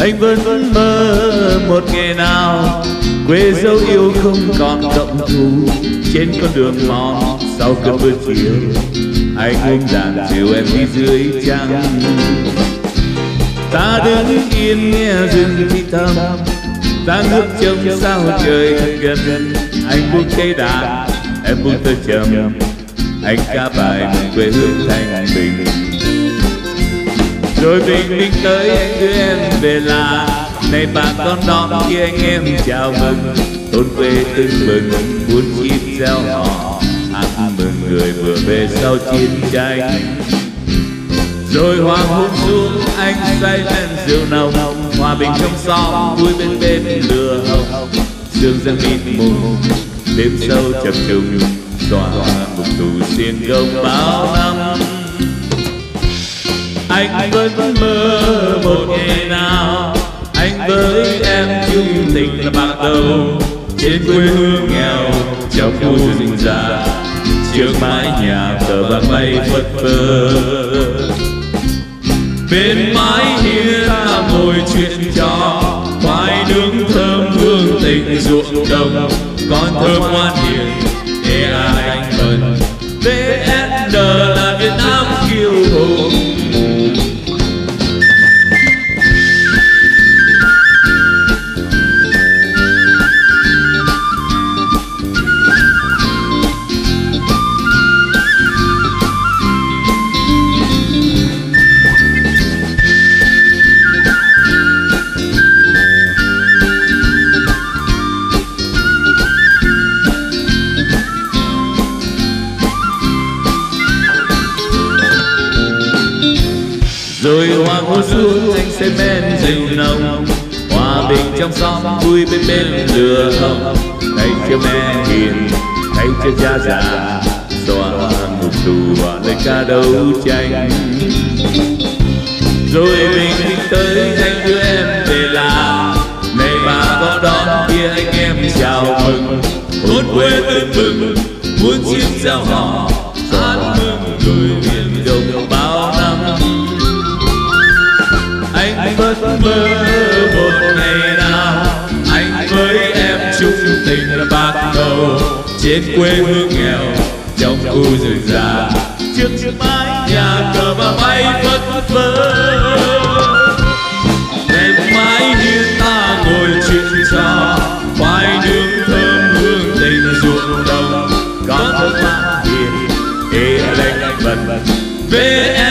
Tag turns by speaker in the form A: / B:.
A: anh vẫn mơ một ngày nào, quê dấu yêu không còn động thù trên con đường mòn, sau cơn mưa chiều anh ôm đàn chiều em đi dưới trăng. Ta đứng yên nghe rừng thì thầm ta ngước trông sao trời thật gần. Anh buông cây đàn, em buông tơ trầm, anh ca bài mừng quê hương thanh bình rồi bình minh tới anh đưa em về là này bà con đón kia anh em chào mừng. Thôn quê tưng bừng, muốn chim gieo họ. Ăn mừng người vừa về sau chiến tranh. Rồi hoàng hôn xuống, anh say lên rượu nồng. Hòa bình trong xóm, vui bên bên lửa hồng. Sương giăng mịt mù đêm sâu chập trùng. Tỏa mục tù xiên gông bao năm anh vẫn mơ một ngày nào. Anh với em chung tình là bạc đầu. Trên quê hương nghèo, trong khu rừng già. Trước mái nhà cờ bạc bay phất phơ. Bên mái hiên ta ngồi chuyện trò. Khoai nướng thơm hương tình ruộng đồng. Con thơm ngoan hiền để anh mừng. VSN rồi hoàng hôn xuống anh sẽ men rượu nồng, hòa bình trong xóm vui bên bên lửa hồng. Thầy chưa mẹ hiền, thầy chưa cha già, xóa một tù và lời ca đấu tranh. Rồi bình minh tới anh đưa em về làng, này bà có đón kia anh em chào mừng. Thôn quê tưng mừng muốn chim giao họ hát mừng người trên quê hương nghèo, trong khu rừng già. Trước mái nhà cờ và bay phất phơ lên mái hiên ta ngồi chuyện trò. Khoai nướng thơm hương tình ruộng đồng. Có thơm hoa hiền ê lênh vần về em